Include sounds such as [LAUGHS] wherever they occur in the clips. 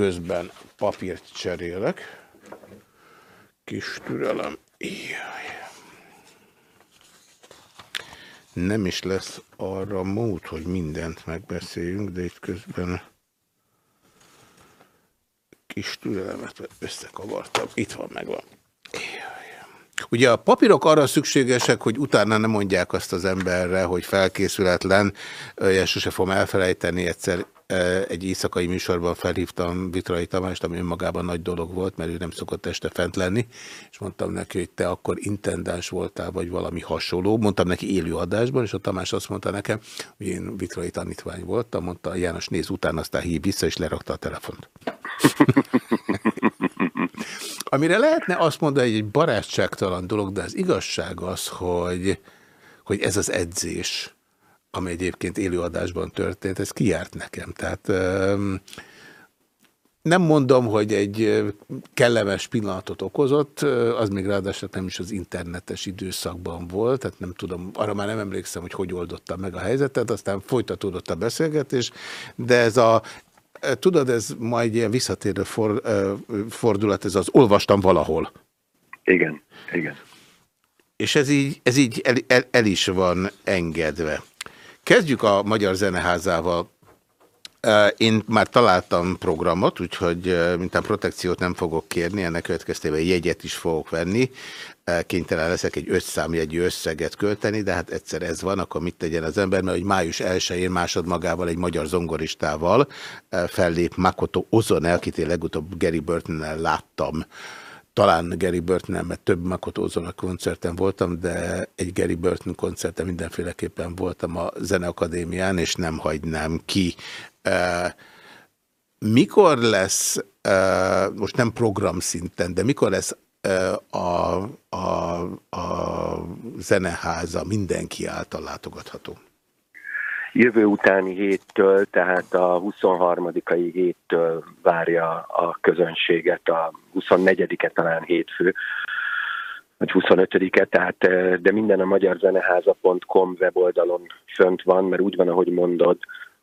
közben papírt cserélek. Kis türelem. Jaj. Nem is lesz arra mód, hogy mindent megbeszéljünk, de itt közben kis türelemet összekavartam. Itt van, megvan. Ugye a papírok arra szükségesek, hogy utána nem mondják azt az emberre, hogy felkészületlen, én sose fogom elfelejteni, egyszer egy éjszakai műsorban felhívtam Vitrai Tamást, ami önmagában nagy dolog volt, mert ő nem szokott este fent lenni, és mondtam neki, hogy te akkor intendáns voltál, vagy valami hasonló. Mondtam neki élő adásban, és a Tamás azt mondta nekem, hogy én Vitrai tanítvány voltam, mondta János néz utána, aztán hív vissza, és lerakta a telefont. [LAUGHS] Amire lehetne azt mondani, hogy egy barátságtalan dolog, de az igazság az, hogy, hogy ez az edzés, ami egyébként élőadásban történt, ez kijárt nekem. Tehát nem mondom, hogy egy kellemes pillanatot okozott, az még ráadásul nem is az internetes időszakban volt, tehát nem tudom, arra már nem emlékszem, hogy hogy oldotta meg a helyzetet, aztán folytatódott a beszélgetés, de ez a, tudod, ez ma egy ilyen visszatérő for, fordulat, ez az olvastam valahol. Igen, igen. És ez így, ez így el, el, el is van engedve. Kezdjük a Magyar Zeneházával. Én már találtam programot, úgyhogy mintán protekciót nem fogok kérni, ennek következtében jegyet is fogok venni. Kénytelen leszek egy összámjegyű összeget költeni, de hát egyszer ez van, akkor mit tegyen az ember, mert hogy május 1-én másodmagával egy magyar zongoristával fellép Makoto Ozone, akit én legutóbb Gary Burton-nel láttam talán Gary burton mert több Makoto Ozona koncerten voltam, de egy Gary Burton koncerten mindenféleképpen voltam a Zeneakadémián, és nem hagynám ki. Mikor lesz, most nem program szinten, de mikor lesz a, a, a zeneháza mindenki által látogatható? Jövő utáni héttől, tehát a 23 héttől várja a közönséget, a 24-e talán hétfő, vagy 25-e, tehát, de minden a magyarzeneháza.com weboldalon fönt van, mert úgy van, ahogy mondod,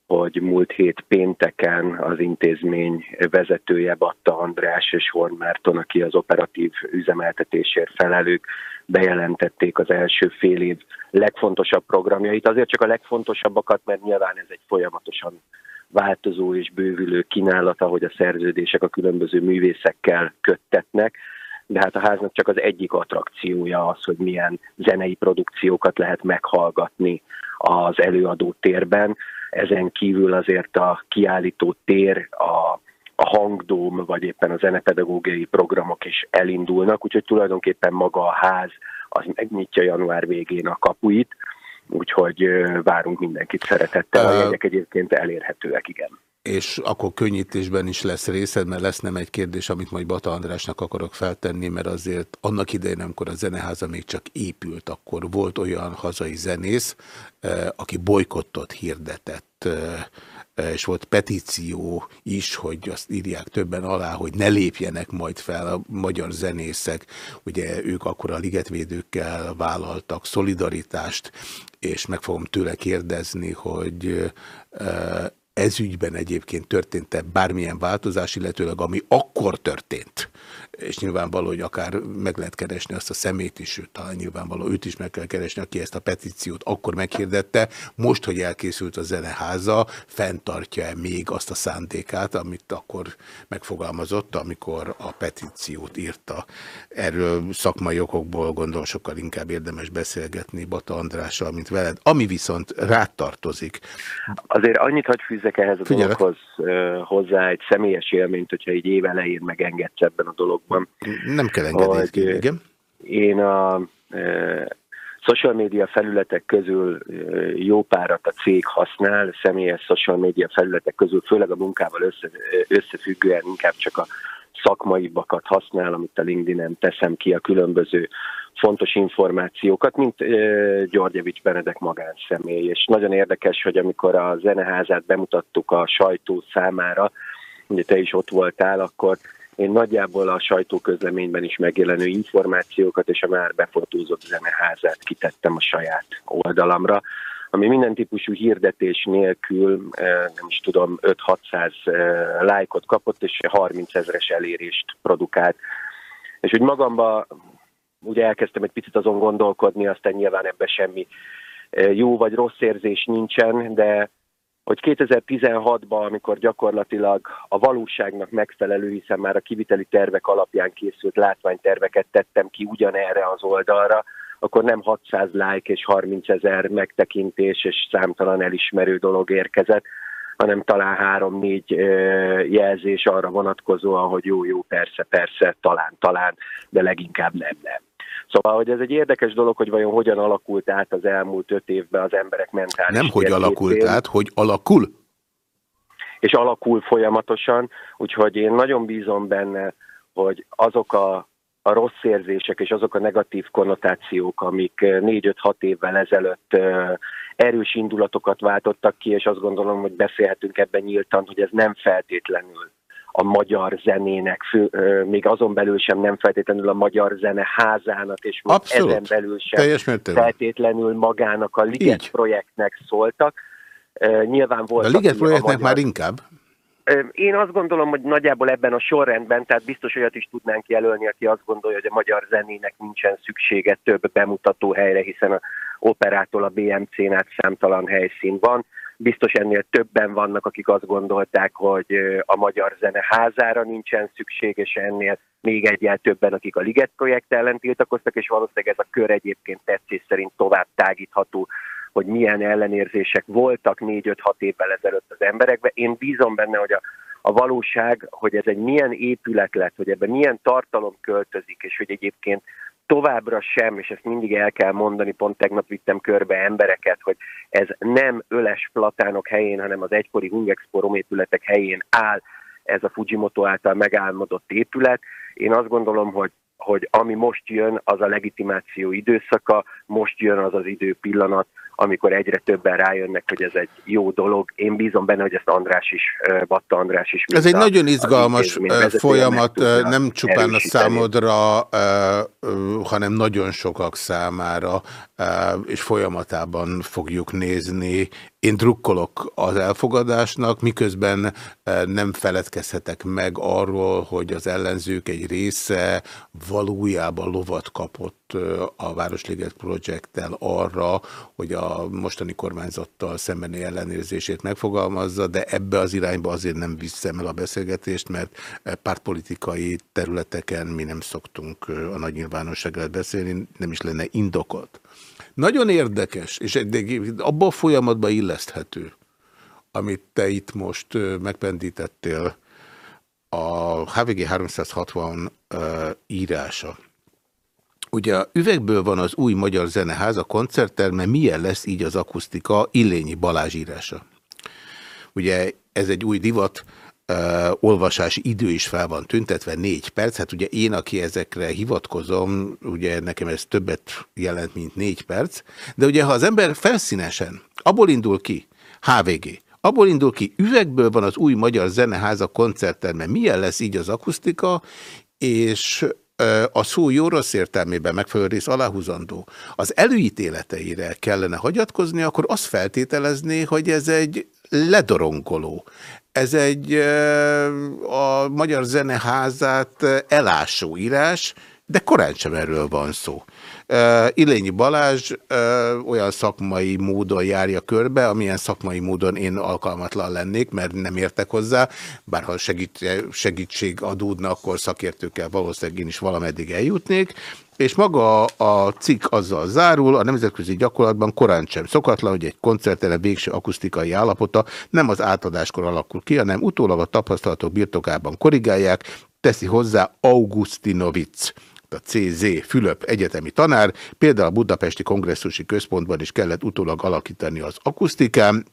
hogy múlt hét pénteken az intézmény vezetője Batta András és Horn Márton, aki az operatív üzemeltetésért felelők, bejelentették az első fél év legfontosabb programjait. Azért csak a legfontosabbakat, mert nyilván ez egy folyamatosan változó és bővülő kínálata, hogy a szerződések a különböző művészekkel köttetnek, de hát a háznak csak az egyik attrakciója az, hogy milyen zenei produkciókat lehet meghallgatni az előadó térben. Ezen kívül azért a kiállító tér, a a hangdóm, vagy éppen a zenepedagógiai programok is elindulnak, úgyhogy tulajdonképpen maga a ház az megnyitja január végén a kapuit, úgyhogy várunk mindenkit szeretettel. A jegyek egyébként elérhetőek, igen. És akkor könnyítésben is lesz részed, mert lesz nem egy kérdés, amit majd Bata Andrásnak akarok feltenni, mert azért annak idején, amikor a zeneháza még csak épült, akkor volt olyan hazai zenész, aki bolykottot hirdetett és volt petíció is, hogy azt írják többen alá, hogy ne lépjenek majd fel a magyar zenészek. Ugye ők akkor a ligetvédőkkel vállaltak szolidaritást, és meg fogom tőle kérdezni, hogy ez ügyben egyébként történt-e bármilyen változás, illetőleg ami akkor történt, és nyilvánvaló, hogy akár meg lehet keresni azt a szemét is, sőt, talán nyilvánvaló őt is meg kell keresni, aki ezt a petíciót akkor meghirdette. Most, hogy elkészült a zeneháza, fenntartja-e még azt a szándékát, amit akkor megfogalmazott, amikor a petíciót írta. Erről szakmai okokból gondolom sokkal inkább érdemes beszélgetni Bata Andrással, mint veled. Ami viszont rátartozik. Azért annyit hagy fűzzek ehhez a Figyelek. dologhoz hozzá egy személyes élményt, hogyha egy év elején megengedsz ebben a dologban dologban. Nem kell engedélyt kérni, igen. Én a social media felületek közül jó párat a cég használ, személyes social media felületek közül, főleg a munkával össze, összefüggően inkább csak a szakmaibakat használ, amit a LinkedIn-en teszem ki a különböző fontos információkat, mint e, Györgyevics Benedek magánszemély. És nagyon érdekes, hogy amikor a zeneházát bemutattuk a sajtó számára, ugye te is ott voltál, akkor én nagyjából a sajtóközleményben is megjelenő információkat és a már befotózott zeneházát kitettem a saját oldalamra, ami minden típusú hirdetés nélkül, nem is tudom, 5-600 lájkot kapott, és 30 ezres elérést produkált. És úgy magamba ugye elkezdtem egy picit azon gondolkodni, aztán nyilván ebben semmi jó vagy rossz érzés nincsen, de hogy 2016-ban, amikor gyakorlatilag a valóságnak megfelelő, hiszen már a kiviteli tervek alapján készült látványterveket tettem ki ugyanerre az oldalra, akkor nem 600 like és 30 ezer megtekintés és számtalan elismerő dolog érkezett, hanem talán három-négy jelzés arra vonatkozóan, hogy jó, jó, persze, persze, talán, talán, de leginkább nem, nem. Szóval, hogy ez egy érdekes dolog, hogy vajon hogyan alakult át az elmúlt öt évben az emberek mentális Nem, hogy alakult át, hogy alakul? És alakul folyamatosan, úgyhogy én nagyon bízom benne, hogy azok a, a rossz érzések és azok a negatív konnotációk, amik négy-öt-hat évvel ezelőtt erős indulatokat váltottak ki, és azt gondolom, hogy beszélhetünk ebben nyíltan, hogy ez nem feltétlenül a magyar zenének, fő, még azon belül sem nem feltétlenül a magyar zene házának, és még Abszolút. ezen belül sem feltétlenül magának a Liget Így. projektnek szóltak. Nyilván volt. A Liget projektnek a magyar... már inkább? Én azt gondolom, hogy nagyjából ebben a sorrendben, tehát biztos olyat is tudnánk jelölni, aki azt gondolja, hogy a magyar zenének nincsen szüksége több bemutató helyre, hiszen a operától a BMC-n át számtalan helyszín van biztos ennél többen vannak, akik azt gondolták, hogy a magyar zene házára nincsen szükség, és ennél még egyel többen, akik a Liget projekt ellen tiltakoztak, és valószínűleg ez a kör egyébként tetszés szerint tovább tágítható, hogy milyen ellenérzések voltak négy-öt-hat évvel ezelőtt az emberekben. Én bízom benne, hogy a, a valóság, hogy ez egy milyen épület lett, hogy ebben milyen tartalom költözik, és hogy egyébként továbbra sem, és ezt mindig el kell mondani, pont tegnap vittem körbe embereket, hogy ez nem öles platánok helyén, hanem az egykori Hungexpo romépületek helyén áll ez a Fujimoto által megálmodott épület. Én azt gondolom, hogy hogy ami most jön, az a legitimáció időszaka, most jön az az idő pillanat, amikor egyre többen rájönnek, hogy ez egy jó dolog. Én bízom benne, hogy ezt András is, Batta András is. Ez egy a, nagyon izgalmas folyamat, nem csupán a számodra, hanem nagyon sokak számára, és folyamatában fogjuk nézni. Én drukkolok az elfogadásnak, miközben nem feledkezhetek meg arról, hogy az ellenzők egy része valójában lovat kapott a Városliget projekttel arra, hogy a mostani kormányzattal szembeni ellenérzését megfogalmazza, de ebbe az irányba azért nem viszem el a beszélgetést, mert pártpolitikai területeken mi nem szoktunk a nagy nyilvánossággal beszélni, nem is lenne indokolt. Nagyon érdekes, és abban a folyamatban illeszthető, amit te itt most megpendítettél, a HVG 360 uh, írása. Ugye üvegből van az új Magyar Zeneház, a koncertterme, milyen lesz így az akusztika, Illényi Balázs írása. Ugye ez egy új divat, uh, olvasási idő is fel van tüntetve, négy perc. Hát ugye én, aki ezekre hivatkozom, ugye nekem ez többet jelent, mint négy perc. De ugye ha az ember felszínesen abból indul ki, HVG, Abból indul ki, üvegből van az új Magyar Zeneháza koncertterme. Milyen lesz így az akusztika, és a szó jó rossz értelmében megfelelő rész aláhúzandó, az előítéleteire kellene hagyatkozni, akkor azt feltételezni, hogy ez egy ledorongoló. Ez egy a Magyar Zeneházát elásó írás, de korán sem erről van szó. Ilényi Balázs olyan szakmai módon járja körbe, amilyen szakmai módon én alkalmatlan lennék, mert nem értek hozzá, bár ha segít, segítség adódna, akkor szakértőkkel valószínűleg én is valameddig eljutnék, és maga a cikk azzal zárul, a nemzetközi gyakorlatban korán sem szokatlan, hogy egy koncertele végső akusztikai állapota nem az átadáskor alakul ki, hanem utólag a tapasztalatok birtokában korrigálják, teszi hozzá Augustinovic a CZ Fülöp egyetemi tanár, például a Budapesti Kongresszusi Központban is kellett utólag alakítani az akusztikán,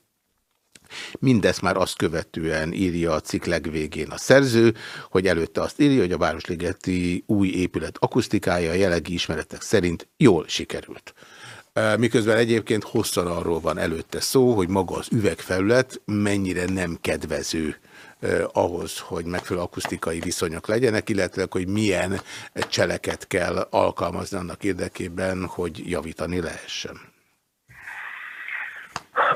Mindezt már azt követően írja a cikk legvégén a szerző, hogy előtte azt írja, hogy a Városligeti új épület akusztikája a jelenlegi ismeretek szerint jól sikerült. Miközben egyébként hosszan arról van előtte szó, hogy maga az üvegfelület mennyire nem kedvező ahhoz, hogy megfelelő akusztikai viszonyok legyenek, illetve hogy milyen cseleket kell alkalmazni annak érdekében, hogy javítani lehessen.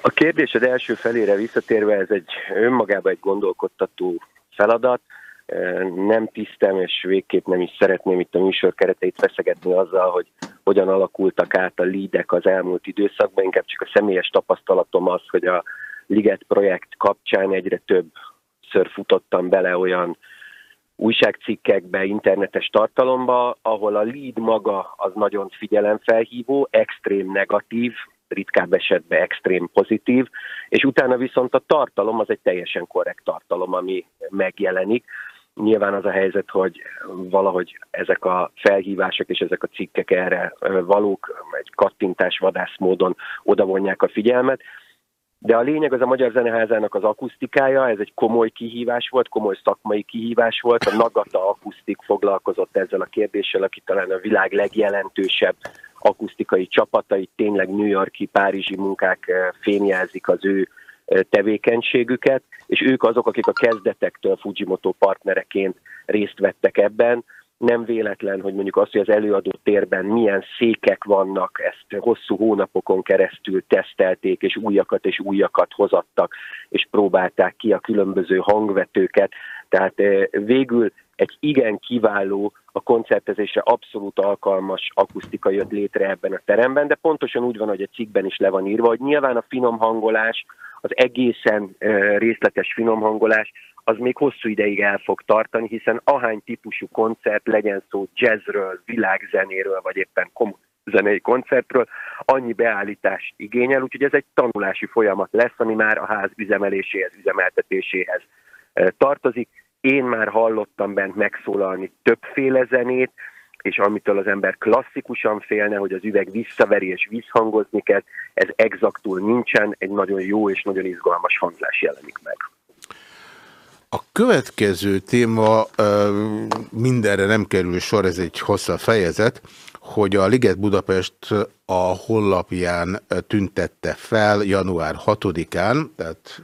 A kérdésed első felére visszatérve, ez egy önmagában egy gondolkodtató feladat. Nem tisztem, és végképp nem is szeretném itt a műsor kereteit feszegetni azzal, hogy hogyan alakultak át a lídek az elmúlt időszakban. Inkább csak a személyes tapasztalatom az, hogy a Liget projekt kapcsán egyre több ször futottam bele olyan újságcikkekbe, internetes tartalomba, ahol a lead maga az nagyon figyelemfelhívó, extrém negatív, ritkább esetben extrém pozitív, és utána viszont a tartalom az egy teljesen korrekt tartalom, ami megjelenik. Nyilván az a helyzet, hogy valahogy ezek a felhívások és ezek a cikkek erre valók, egy kattintás vadász módon odavonják a figyelmet, de a lényeg az a Magyar Zeneházának az akusztikája, ez egy komoly kihívás volt, komoly szakmai kihívás volt. A Nagata Akusztik foglalkozott ezzel a kérdéssel, aki talán a világ legjelentősebb akusztikai csapatai, tényleg New Yorki, párizsi munkák eh, fényjelzik az ő eh, tevékenységüket, és ők azok, akik a kezdetektől Fujimoto partnereként részt vettek ebben, nem véletlen, hogy mondjuk azt, hogy az előadó térben milyen székek vannak, ezt hosszú hónapokon keresztül tesztelték, és újakat és újakat hozattak, és próbálták ki a különböző hangvetőket. Tehát eh, végül egy igen kiváló, a koncertezésre abszolút alkalmas akusztika jött létre ebben a teremben, de pontosan úgy van, hogy a cikkben is le van írva, hogy nyilván a finom hangolás, az egészen eh, részletes finom hangolás az még hosszú ideig el fog tartani, hiszen ahány típusú koncert, legyen szó jazzről, világzenéről, vagy éppen kom- zenei koncertről, annyi beállítást igényel, úgyhogy ez egy tanulási folyamat lesz, ami már a ház üzemeléséhez, üzemeltetéséhez e, tartozik. Én már hallottam bent megszólalni többféle zenét, és amitől az ember klasszikusan félne, hogy az üveg visszaveri és visszhangozni kell, ez exaktul nincsen, egy nagyon jó és nagyon izgalmas hangzás jelenik meg. A következő téma mindenre nem kerül sor, ez egy hosszabb fejezet, hogy a Liget Budapest a hollapján tüntette fel január 6-án, tehát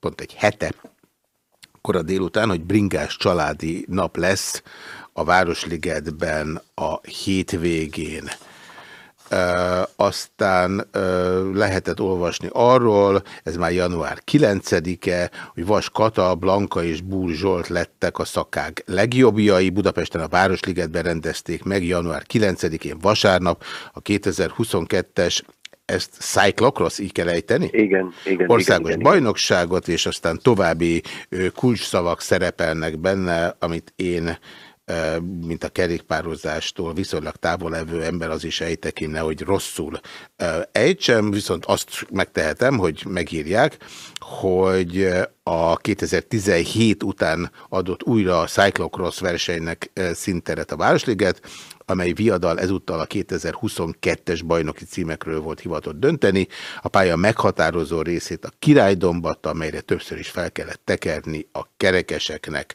pont egy hete kora délután, hogy bringás családi nap lesz a Városligetben a hétvégén aztán lehetett olvasni arról, ez már január 9-e, hogy Vas Kata, Blanka és Búr Zsolt lettek a szakák legjobbjai. Budapesten a Városligetben rendezték meg január 9-én vasárnap a 2022-es ezt cyclocross így kell ejteni? Igen, igen. Országos igen, igen, bajnokságot, és aztán további kulcsszavak szerepelnek benne, amit én mint a kerékpározástól viszonylag távol levő ember az is ejtekinne, hogy rosszul ejtsem, viszont azt megtehetem, hogy megírják, hogy a 2017 után adott újra a cyclocross versenynek szinteret a Városliget, amely viadal ezúttal a 2022-es bajnoki címekről volt hivatott dönteni. A pálya meghatározó részét a királydombat, amelyre többször is fel kellett tekerni a kerekeseknek.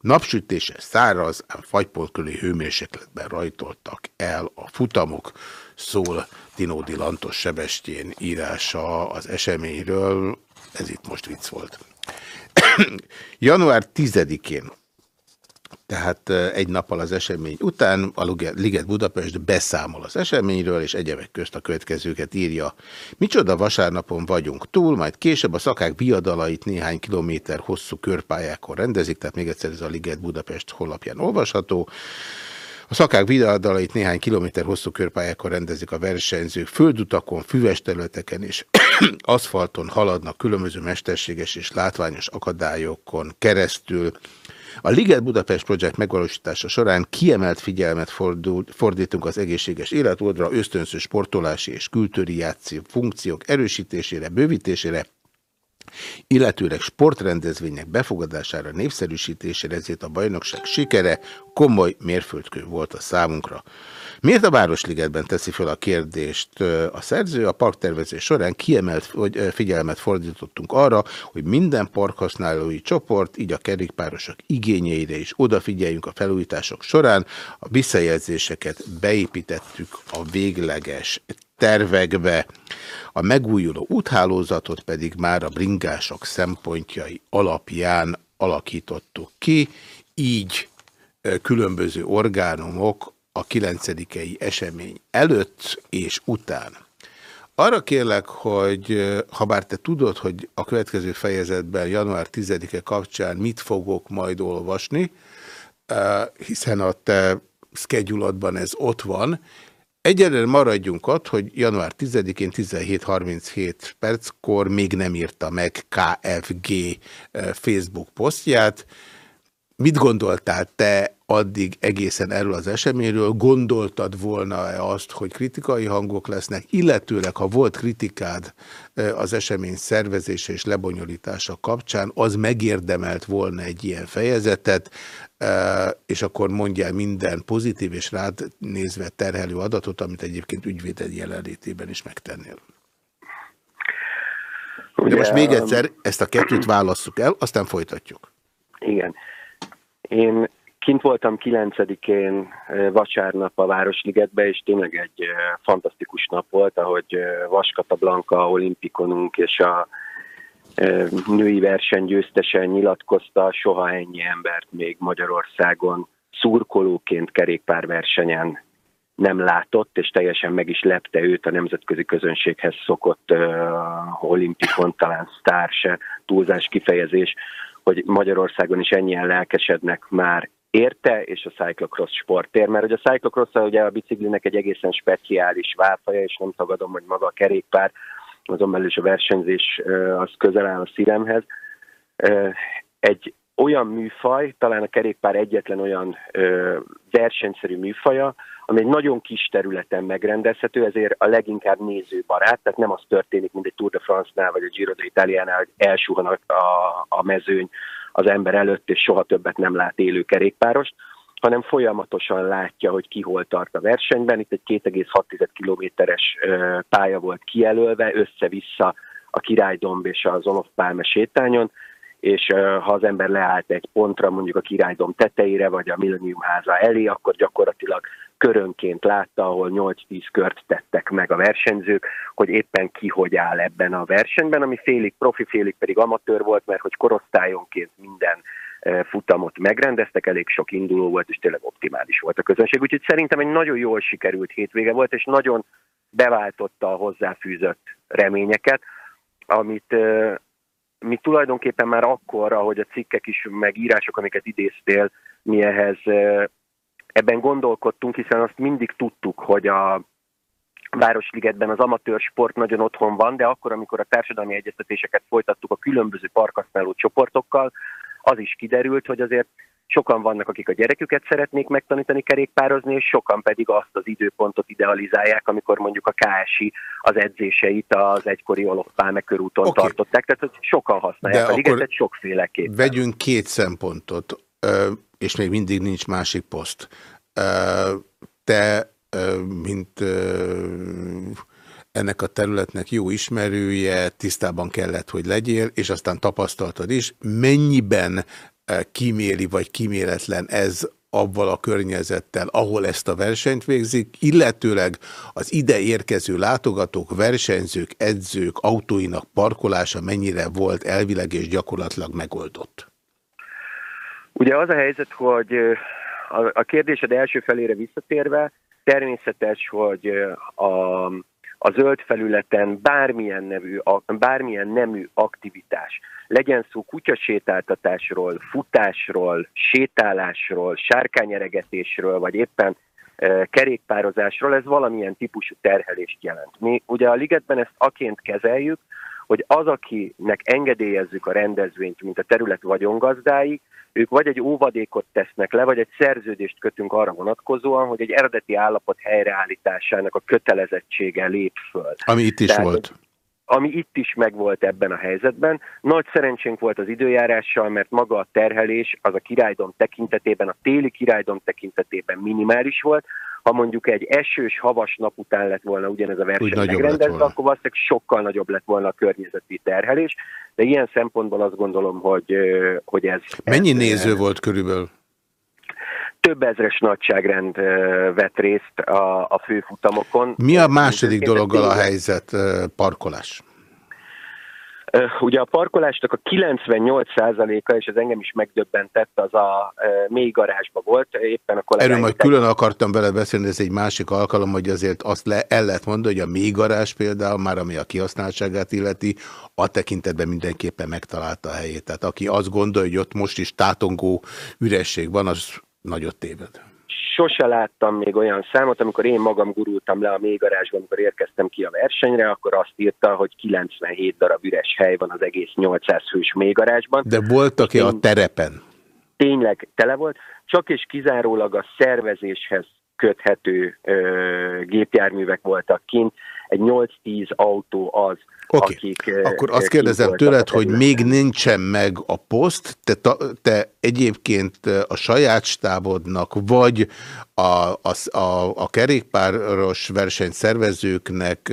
Napsütése száraz, ám fagypolköli hőmérsékletben rajtoltak el a futamok, szól Tinódi Lantos Sebestyén írása az eseményről, ez itt most vicc volt. [COUGHS] Január 10-én tehát egy nappal az esemény után a Liget Budapest beszámol az eseményről, és egyebek közt a következőket írja. Micsoda vasárnapon vagyunk túl, majd később a szakák viadalait néhány kilométer hosszú körpályákon rendezik, tehát még egyszer ez a Liget Budapest honlapján olvasható. A szakák viadalait néhány kilométer hosszú körpályákon rendezik a versenyzők, földutakon, füves területeken és [CLEARS THROAT] aszfalton haladnak különböző mesterséges és látványos akadályokon keresztül. A Liget Budapest Project megvalósítása során kiemelt figyelmet fordult, fordítunk az egészséges életmódra, ösztönző sportolási és kültőri funkciók erősítésére, bővítésére, illetőleg sportrendezvények befogadására, népszerűsítésére, ezért a bajnokság sikere komoly mérföldkő volt a számunkra. Miért a Városligetben teszi fel a kérdést a szerző? A parktervezés során kiemelt figyelmet fordítottunk arra, hogy minden parkhasználói csoport, így a kerékpárosok igényeire is odafigyeljünk a felújítások során. A visszajelzéseket beépítettük a végleges tervekbe. A megújuló úthálózatot pedig már a bringások szempontjai alapján alakítottuk ki, így különböző orgánumok a 9 esemény előtt és után Arra kérlek, hogy ha bár te tudod, hogy a következő fejezetben január 10-e kapcsán mit fogok majd olvasni, hiszen a te szkedjulatban ez ott van, Egyelőre maradjunk ott, hogy január 10-én 17.37 perckor még nem írta meg KFG Facebook posztját. Mit gondoltál te addig egészen erről az eseményről? Gondoltad volna-e azt, hogy kritikai hangok lesznek, illetőleg, ha volt kritikád az esemény szervezése és lebonyolítása kapcsán, az megérdemelt volna egy ilyen fejezetet, és akkor mondjál minden pozitív és rád nézve terhelő adatot, amit egyébként ügyvéded jelenlétében is megtennél. De most még egyszer ezt a kettőt válasszuk el, aztán folytatjuk. Igen. Én kint voltam 9-én vasárnap a Városligetbe, és tényleg egy fantasztikus nap volt, ahogy Vaskata Blanka olimpikonunk és a női verseny győztesen nyilatkozta, soha ennyi embert még Magyarországon szurkolóként kerékpárversenyen nem látott, és teljesen meg is lepte őt a nemzetközi közönséghez szokott uh, olimpikon, talán sztár se túlzás kifejezés, hogy Magyarországon is ennyien lelkesednek már érte, és a cyclocross sportért, mert hogy a cyclocross ugye a biciklinek egy egészen speciális válfaja, és nem tagadom, hogy maga a kerékpár, azon belül is a versenyzés az közel áll a szívemhez. Egy olyan műfaj, talán a kerékpár egyetlen olyan versenyszerű műfaja, ami egy nagyon kis területen megrendezhető, ezért a leginkább nézőbarát, tehát nem az történik, mint egy Tour de France-nál vagy a Giro d'Italiánál, hogy elsuhan a, a, mezőny az ember előtt, és soha többet nem lát élő kerékpárost, hanem folyamatosan látja, hogy ki hol tart a versenyben. Itt egy 2,6 kilométeres pálya volt kijelölve, össze-vissza a Királydomb és az Olof Pálme sétányon, és ha az ember leállt egy pontra, mondjuk a Királydom tetejére, vagy a Millennium háza elé, akkor gyakorlatilag körönként látta, ahol 8-10 kört tettek meg a versenyzők, hogy éppen ki hogy áll ebben a versenyben, ami félig profi, félig pedig amatőr volt, mert hogy korosztályonként minden futamot megrendeztek, elég sok induló volt, és tényleg optimális volt a közönség. Úgyhogy szerintem egy nagyon jól sikerült hétvége volt, és nagyon beváltotta a hozzáfűzött reményeket, amit mi tulajdonképpen már akkor, ahogy a cikkek is, meg írások, amiket idéztél, mi ehhez ebben gondolkodtunk, hiszen azt mindig tudtuk, hogy a Városligetben az amatőr sport nagyon otthon van, de akkor, amikor a társadalmi egyeztetéseket folytattuk a különböző parkasználó csoportokkal, az is kiderült, hogy azért sokan vannak, akik a gyereküket szeretnék megtanítani kerékpározni, és sokan pedig azt az időpontot idealizálják, amikor mondjuk a KSI az edzéseit az egykori Olof Pálme körúton okay. tartották. Tehát hogy sokan használják De a ligetet sokféleképpen. Vegyünk két szempontot, és még mindig nincs másik poszt. Te, mint ennek a területnek jó ismerője, tisztában kellett, hogy legyél, és aztán tapasztaltad is, mennyiben kíméli vagy kíméletlen ez abban a környezettel, ahol ezt a versenyt végzik, illetőleg az ide érkező látogatók, versenyzők, edzők autóinak parkolása mennyire volt elvileg és gyakorlatilag megoldott? Ugye az a helyzet, hogy a kérdésed első felére visszatérve, természetes, hogy a a zöld felületen bármilyen, nevű, bármilyen nemű aktivitás, legyen szó kutyasétáltatásról, futásról, sétálásról, sárkányeregetésről, vagy éppen kerékpározásról, ez valamilyen típusú terhelést jelent. Mi ugye a ligetben ezt aként kezeljük, hogy az, akinek engedélyezzük a rendezvényt, mint a terület vagyongazdái, ők vagy egy óvadékot tesznek le, vagy egy szerződést kötünk arra vonatkozóan, hogy egy eredeti állapot helyreállításának a kötelezettsége lép föl. Ami itt is Tehát, volt. Ami itt is megvolt ebben a helyzetben. Nagy szerencsénk volt az időjárással, mert maga a terhelés az a királydom tekintetében, a téli királydom tekintetében minimális volt, ha mondjuk egy esős, havas nap után lett volna ugyanez a verseny megrendezve, akkor valószínűleg sokkal nagyobb lett volna a környezeti terhelés, de ilyen szempontból azt gondolom, hogy, hogy ez... Mennyi ez, néző volt körülbelül? Több ezres nagyságrend vett részt a, a főfutamokon. Mi a második dologgal a helyzet parkolás? Ugye a parkolásnak a 98%-a, és ez engem is megdöbbentett, az a mély garázsba volt, éppen a kollégám... Erről majd külön akartam vele beszélni, ez egy másik alkalom, hogy azért azt le, el lehet mondani, hogy a mély garázs például, már ami a kihasználtságát illeti, a tekintetben mindenképpen megtalálta a helyét. Tehát aki azt gondolja, hogy ott most is tátongó üresség van, az nagyot téved sose láttam még olyan számot, amikor én magam gurultam le a mélygarázsban, amikor érkeztem ki a versenyre, akkor azt írta, hogy 97 darab üres hely van az egész 800 fős mélygarázsban. De voltak-e a terepen? Tényleg tele volt, csak és kizárólag a szervezéshez köthető ö, gépjárművek voltak kint. Egy 8-10 autó az, Okay. Akik, Akkor azt kérdezem tőled, hogy még nincsen meg a poszt, te, te egyébként a saját stábodnak, vagy a, a, a, a kerékpáros versenyszervezőknek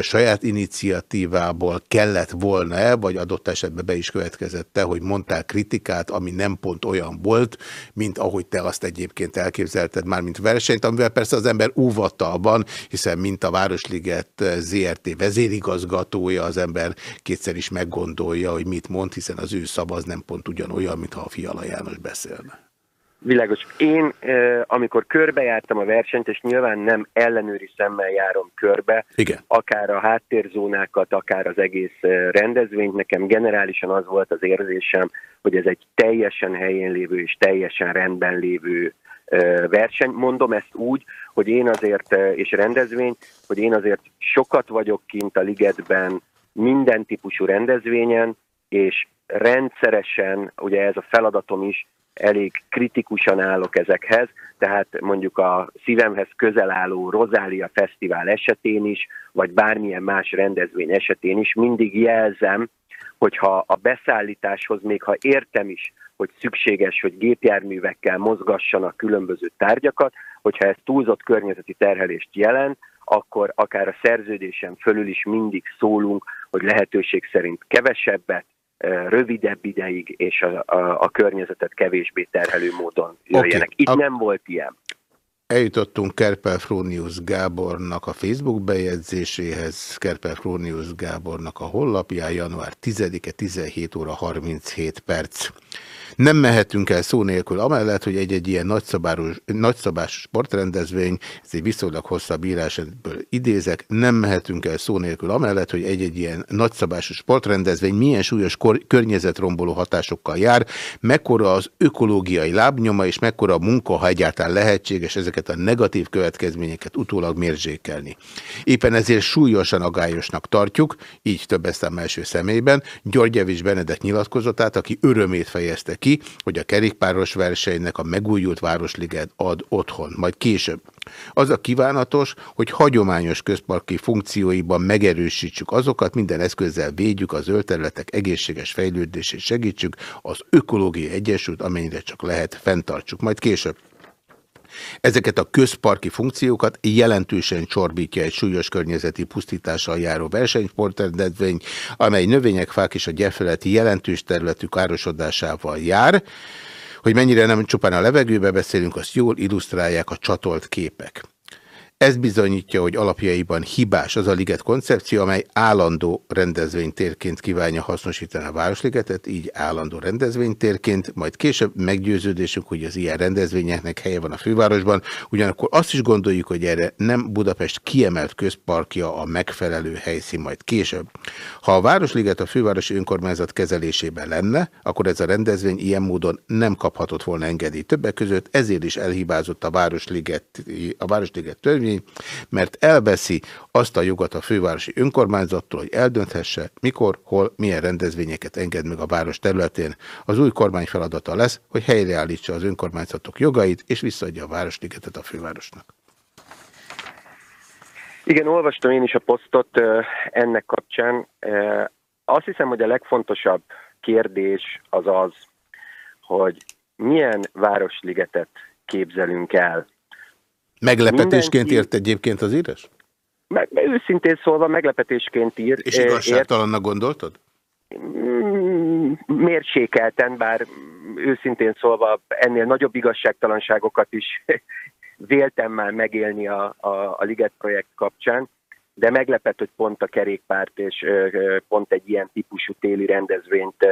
saját iniciatívából kellett volna-e, vagy adott esetben be is következett -e, hogy mondtál kritikát, ami nem pont olyan volt, mint ahogy te azt egyébként elképzelted már, mint versenyt, amivel persze az ember óvattal van, hiszen mint a Városliget ZRT vezérigazgatója, az ember kétszer is meggondolja, hogy mit mond, hiszen az ő szavaz nem pont ugyanolyan, mintha a Fiala János beszélne. Világos. Én, amikor körbejártam a versenyt, és nyilván nem ellenőri szemmel járom körbe, Igen. akár a háttérzónákat, akár az egész rendezvényt, nekem generálisan az volt az érzésem, hogy ez egy teljesen helyén lévő és teljesen rendben lévő verseny. Mondom ezt úgy, hogy én azért, és rendezvény, hogy én azért sokat vagyok kint a ligetben minden típusú rendezvényen, és rendszeresen, ugye ez a feladatom is, elég kritikusan állok ezekhez, tehát mondjuk a szívemhez közel álló Rozália Fesztivál esetén is, vagy bármilyen más rendezvény esetén is mindig jelzem, hogyha a beszállításhoz, még ha értem is, hogy szükséges, hogy gépjárművekkel mozgassanak különböző tárgyakat, hogyha ez túlzott környezeti terhelést jelent, akkor akár a szerződésen fölül is mindig szólunk, hogy lehetőség szerint kevesebbet, rövidebb ideig, és a, a, a környezetet kevésbé terhelő módon jöjjenek. Okay. Itt a... nem volt ilyen. Eljutottunk Kerpel Frónius Gábornak a Facebook bejegyzéséhez, Kerpel Frónius Gábornak a hollapján, január 10-e, 17 óra 37 perc. Nem mehetünk el szó nélkül, amellett, hogy egy-egy ilyen nagyszabású sportrendezvény, ez egy viszonylag hosszabb írás, idézek, nem mehetünk el szó nélkül, amellett, hogy egy-egy ilyen nagyszabású sportrendezvény milyen súlyos környezetromboló hatásokkal jár, mekkora az ökológiai lábnyoma, és mekkora a munka, ha egyáltalán lehetséges ezeket a negatív következményeket utólag mérzsékelni. Éppen ezért súlyosan agályosnak tartjuk, így több eszem első személyben, Györgyevics Benedek nyilatkozatát, aki örömét fejezte ki, hogy a kerékpáros versenynek a megújult Városliget ad otthon, majd később. Az a kívánatos, hogy hagyományos közparki funkcióiban megerősítsük azokat, minden eszközzel védjük az zöld egészséges fejlődését segítsük, az ökológiai egyensúlyt, amennyire csak lehet, fenntartsuk. Majd később. Ezeket a közparki funkciókat jelentősen csorbítja egy súlyos környezeti pusztítással járó versenysportrendezvény, amely növények, fák és a gyepfeleti jelentős területű károsodásával jár. Hogy mennyire nem csupán a levegőbe beszélünk, azt jól illusztrálják a csatolt képek. Ez bizonyítja, hogy alapjaiban hibás az a liget koncepció, amely állandó rendezvénytérként kívánja hasznosítani a Városligetet, így állandó rendezvénytérként, majd később meggyőződésünk, hogy az ilyen rendezvényeknek helye van a fővárosban, ugyanakkor azt is gondoljuk, hogy erre nem Budapest kiemelt közparkja a megfelelő helyszín majd később. Ha a Városliget a fővárosi önkormányzat kezelésében lenne, akkor ez a rendezvény ilyen módon nem kaphatott volna engedélyt többek között, ezért is elhibázott a Városliget, a Városliget törvény, törvény, mert elveszi azt a jogot a fővárosi önkormányzattól, hogy eldönthesse, mikor, hol, milyen rendezvényeket enged meg a város területén. Az új kormány feladata lesz, hogy helyreállítsa az önkormányzatok jogait, és visszaadja a városligetet a fővárosnak. Igen, olvastam én is a posztot ennek kapcsán. Azt hiszem, hogy a legfontosabb kérdés az az, hogy milyen városligetet képzelünk el. Meglepetésként Mindenki... ért egyébként az írás? Meg, őszintén szólva meglepetésként ír. És igazságtalannak gondoltad? Mm, mérsékelten, bár őszintén szólva ennél nagyobb igazságtalanságokat is [LAUGHS] véltem már megélni a, a, a Liget projekt kapcsán. De meglepett, hogy pont a kerékpárt és pont egy ilyen típusú téli rendezvényt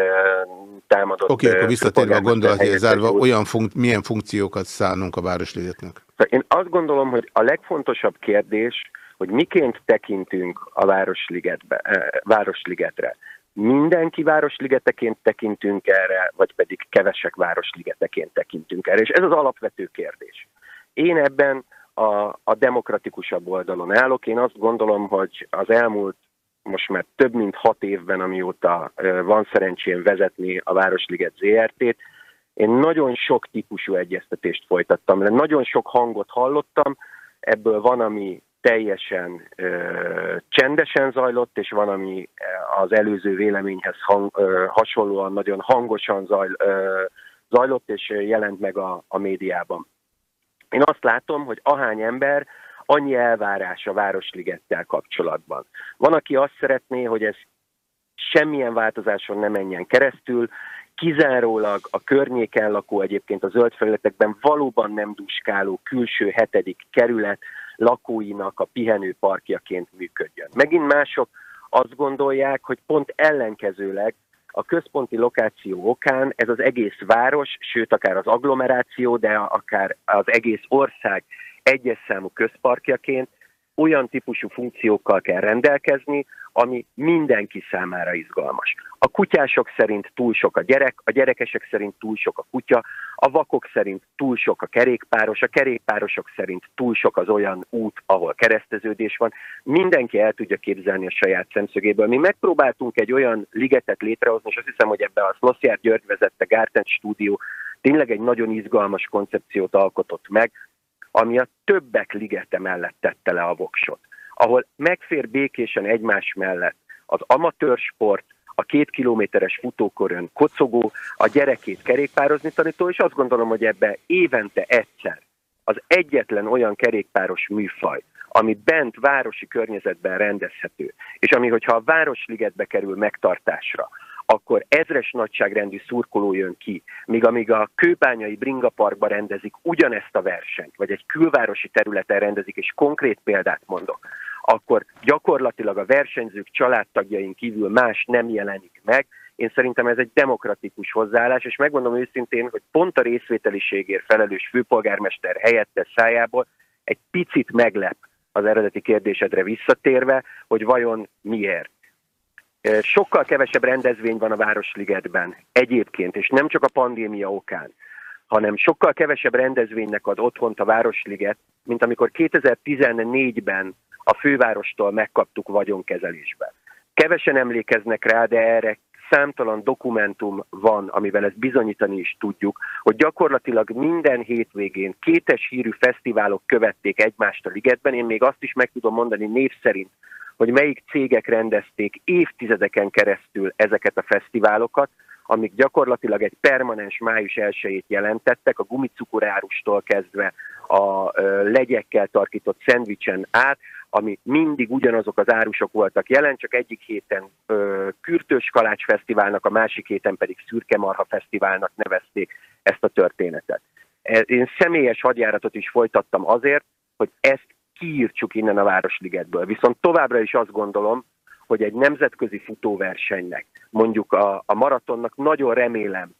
támadott. Oké, okay, akkor visszatérve a gondolatért zárva, olyan funk milyen funkciókat szánunk a Városligetnek? Én azt gondolom, hogy a legfontosabb kérdés, hogy miként tekintünk a Városligetbe, Városligetre. Mindenki városligeteként tekintünk erre, vagy pedig kevesek városligeteként tekintünk erre, és ez az alapvető kérdés. Én ebben a, a demokratikusabb oldalon állok. Én azt gondolom, hogy az elmúlt most már több mint hat évben, amióta van szerencsém vezetni a Városliget ZRT-t, én nagyon sok típusú egyeztetést folytattam le, nagyon sok hangot hallottam, ebből van, ami teljesen ö, csendesen zajlott, és van, ami az előző véleményhez hang, ö, hasonlóan nagyon hangosan zajl, ö, zajlott, és jelent meg a, a médiában. Én azt látom, hogy ahány ember, annyi elvárás a Városligettel kapcsolatban. Van, aki azt szeretné, hogy ez semmilyen változáson ne menjen keresztül, kizárólag a környéken lakó egyébként a zöld felületekben valóban nem duskáló külső hetedik kerület lakóinak a pihenő parkjaként működjön. Megint mások azt gondolják, hogy pont ellenkezőleg a központi lokáció okán ez az egész város, sőt akár az agglomeráció, de akár az egész ország egyes számú közparkjaként olyan típusú funkciókkal kell rendelkezni, ami mindenki számára izgalmas. A kutyások szerint túl sok a gyerek, a gyerekesek szerint túl sok a kutya, a vakok szerint túl sok a kerékpáros, a kerékpárosok szerint túl sok az olyan út, ahol kereszteződés van. Mindenki el tudja képzelni a saját szemszögéből. Mi megpróbáltunk egy olyan ligetet létrehozni, és azt hiszem, hogy ebbe a Szlossziár György vezette Gárten stúdió tényleg egy nagyon izgalmas koncepciót alkotott meg, ami a többek ligete mellett tette le a voksot, ahol megfér békésen egymás mellett az amatőr sport, a két kilométeres futókorön kocogó, a gyerekét kerékpározni tanító, és azt gondolom, hogy ebbe évente egyszer az egyetlen olyan kerékpáros műfaj, ami bent városi környezetben rendezhető, és ami, hogyha a Városligetbe kerül megtartásra, akkor ezres nagyságrendű szurkoló jön ki, míg amíg a kőbányai Bringa Parkba rendezik ugyanezt a versenyt, vagy egy külvárosi területen rendezik, és konkrét példát mondok, akkor gyakorlatilag a versenyzők családtagjain kívül más nem jelenik meg. Én szerintem ez egy demokratikus hozzáállás, és megmondom őszintén, hogy pont a részvételiségért felelős főpolgármester helyette szájából egy picit meglep az eredeti kérdésedre visszatérve, hogy vajon miért. Sokkal kevesebb rendezvény van a Városligetben egyébként, és nem csak a pandémia okán, hanem sokkal kevesebb rendezvénynek ad otthont a Városliget, mint amikor 2014-ben a fővárostól megkaptuk vagyonkezelésbe. Kevesen emlékeznek rá, de erre számtalan dokumentum van, amivel ezt bizonyítani is tudjuk, hogy gyakorlatilag minden hétvégén kétes hírű fesztiválok követték egymást a ligetben. Én még azt is meg tudom mondani név szerint, hogy melyik cégek rendezték évtizedeken keresztül ezeket a fesztiválokat, amik gyakorlatilag egy permanens május 1 jelentettek, a gumicukorárustól kezdve a legyekkel tarkított szendvicsen át, ami mindig ugyanazok az árusok voltak jelen, csak egyik héten ö, Kürtős Kalács Fesztiválnak, a másik héten pedig Szürke Marha Fesztiválnak nevezték ezt a történetet. E, én személyes hadjáratot is folytattam azért, hogy ezt kiírtsuk innen a Városligetből. Viszont továbbra is azt gondolom, hogy egy nemzetközi futóversenynek, mondjuk a, a maratonnak nagyon remélem,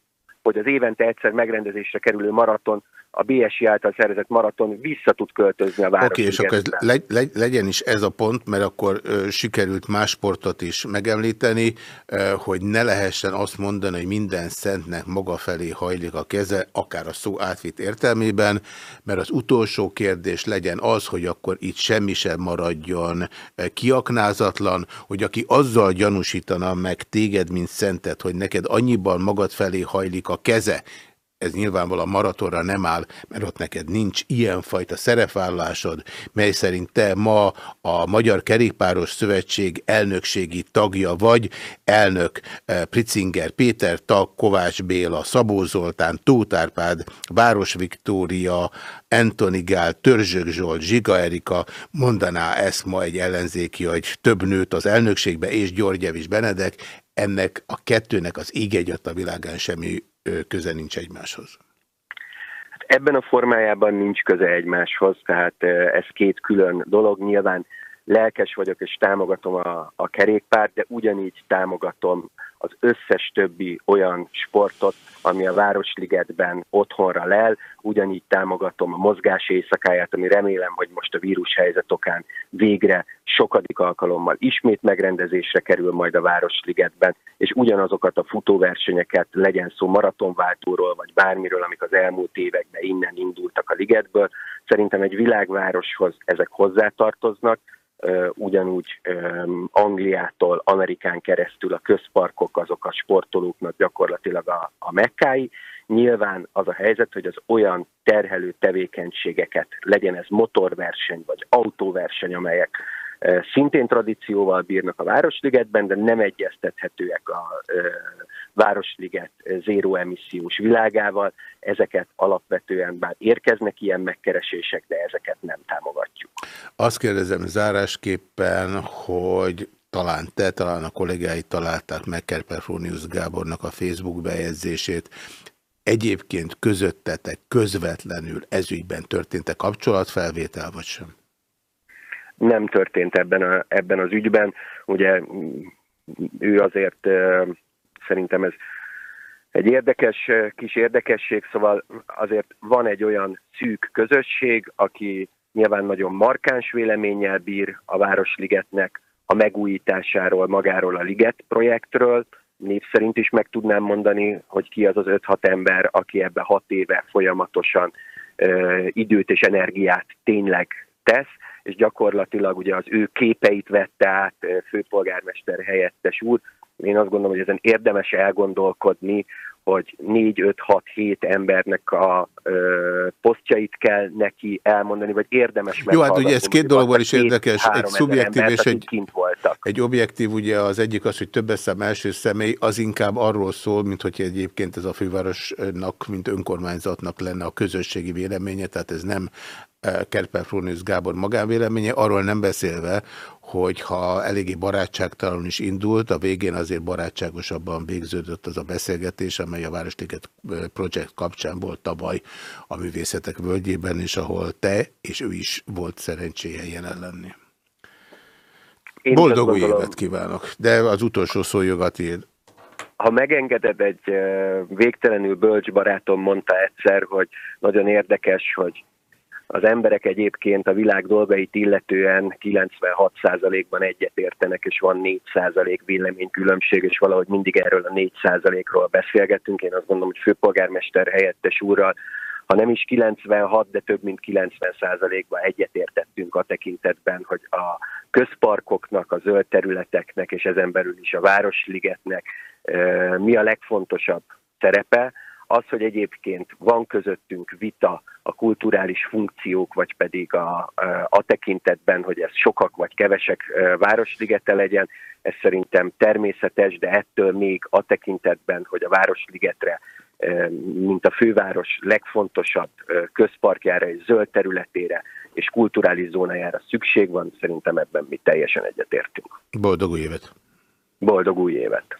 hogy az évente egyszer megrendezésre kerülő maraton a BSI által szervezett maraton vissza tud költözni a város. Oké, okay, és akkor ez legy, legy, legyen is ez a pont, mert akkor ö, sikerült más sportot is megemlíteni, ö, hogy ne lehessen azt mondani, hogy minden szentnek maga felé hajlik a keze, akár a szó átvitt értelmében, mert az utolsó kérdés legyen az, hogy akkor itt semmi sem maradjon kiaknázatlan, hogy aki azzal gyanúsítana meg téged, mint szentet, hogy neked annyiban magad felé hajlik a keze, ez nyilvánvalóan maratonra nem áll, mert ott neked nincs ilyenfajta szerepvállalásod, mely szerint te ma a Magyar Kerékpáros Szövetség elnökségi tagja vagy, elnök eh, Pricinger Péter, tag Kovács Béla, Szabó Zoltán, Tóth Árpád, Város Viktória, Antoni Gál, Törzsök Zsolt, Zsiga Erika, mondaná ezt ma egy ellenzéki, hogy több nőt az elnökségbe, és Györgyevics Benedek, ennek a kettőnek az ég a világán semmi köze nincs egymáshoz? Hát ebben a formájában nincs köze egymáshoz, tehát ez két külön dolog. Nyilván lelkes vagyok és támogatom a, a kerékpárt, de ugyanígy támogatom az összes többi olyan sportot, ami a Városligetben otthonra lel, ugyanígy támogatom a mozgás éjszakáját, ami remélem, hogy most a helyzet okán végre sokadik alkalommal ismét megrendezésre kerül majd a Városligetben, és ugyanazokat a futóversenyeket, legyen szó maratonváltóról, vagy bármiről, amik az elmúlt években innen indultak a ligetből, szerintem egy világvároshoz ezek hozzátartoznak, ugyanúgy Angliától, Amerikán keresztül a közparkok azok a sportolóknak gyakorlatilag a, a mekkái. Nyilván az a helyzet, hogy az olyan terhelő tevékenységeket, legyen ez motorverseny vagy autóverseny, amelyek szintén tradícióval bírnak a Városligetben, de nem egyeztethetőek a Városliget zéró emissziós világával. Ezeket alapvetően bár érkeznek ilyen megkeresések, de ezeket nem támogatjuk. Azt kérdezem zárásképpen, hogy talán te, talán a kollégái találták meg Kerperfónius Gábornak a Facebook bejegyzését. Egyébként közöttetek közvetlenül ezügyben történt-e kapcsolatfelvétel, vagy sem? Nem történt ebben, a, ebben az ügyben. Ugye ő azért szerintem ez egy érdekes kis érdekesség, szóval azért van egy olyan szűk közösség, aki nyilván nagyon markáns véleménnyel bír a Városligetnek a megújításáról, magáról a Liget projektről. Név szerint is meg tudnám mondani, hogy ki az az 5-6 ember, aki ebbe 6 éve folyamatosan ö, időt és energiát tényleg tesz, és gyakorlatilag ugye az ő képeit vette át főpolgármester helyettes úr. Én azt gondolom, hogy ezen érdemes elgondolkodni, hogy 4-5-6-7 embernek a ö, posztjait kell neki elmondani, vagy érdemes Jó, hát ugye ez két dologban is érdekes, egy szubjektív embert, és egy, kint voltak. egy objektív, ugye az egyik az, hogy többes szám első személy, az inkább arról szól, mint hogy egyébként ez a fővárosnak, mint önkormányzatnak lenne a közösségi véleménye, tehát ez nem Kerper Frónius Gábor magánvéleménye, arról nem beszélve, hogy ha eléggé barátságtalanul is indult, a végén azért barátságosabban végződött az a beszélgetés, amely a Városliget Project kapcsán volt tavaly a Művészetek Völgyében, és ahol te és ő is volt szerencséje jelen lenni. Én Boldog új évet kívánok, de az utolsó szó jogat ér. Ha megengeded, egy végtelenül bölcs barátom mondta egyszer, hogy nagyon érdekes, hogy az emberek egyébként a világ dolgait illetően 96%-ban egyetértenek, és van 4% véleménykülönbség, és valahogy mindig erről a 4%-ról beszélgetünk. Én azt gondolom, hogy főpolgármester helyettes úrral, ha nem is 96, de több mint 90%-ban egyetértettünk a tekintetben, hogy a közparkoknak, a zöld területeknek, és ezen belül is a Városligetnek mi a legfontosabb szerepe, az, hogy egyébként van közöttünk vita a kulturális funkciók, vagy pedig a, a tekintetben, hogy ez sokak vagy kevesek Városligete legyen, ez szerintem természetes, de ettől még a tekintetben, hogy a Városligetre mint a főváros legfontosabb közparkjára és zöld területére és kulturális zónájára szükség van, szerintem ebben mi teljesen egyetértünk. Boldog új évet! Boldog új évet!